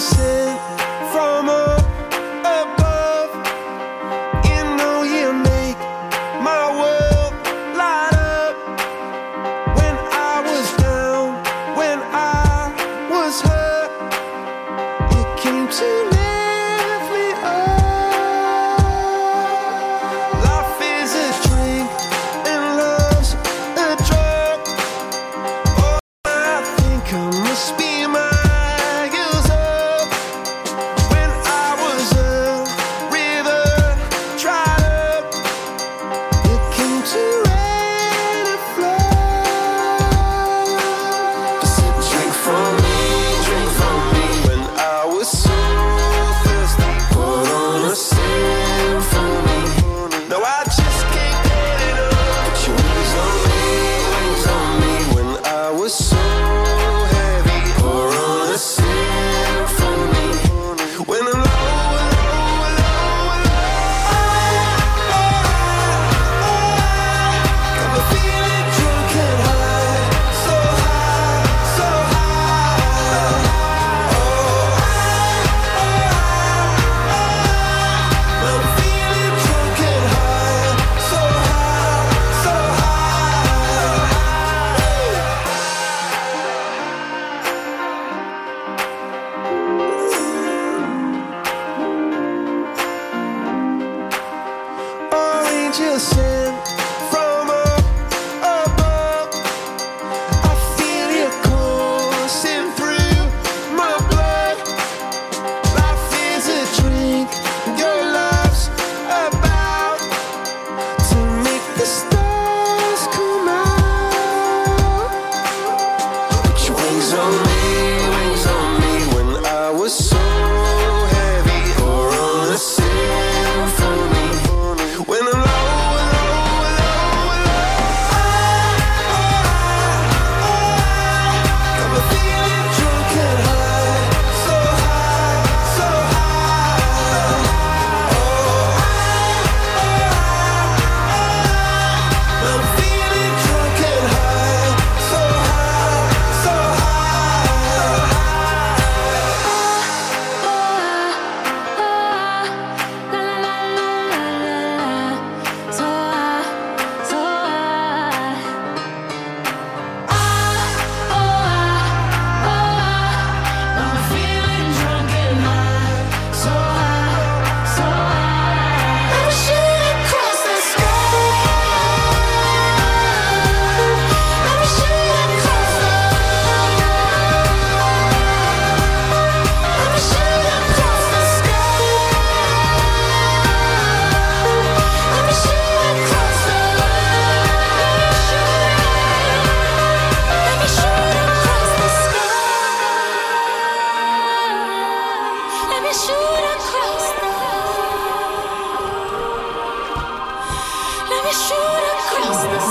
say angels shoot across the.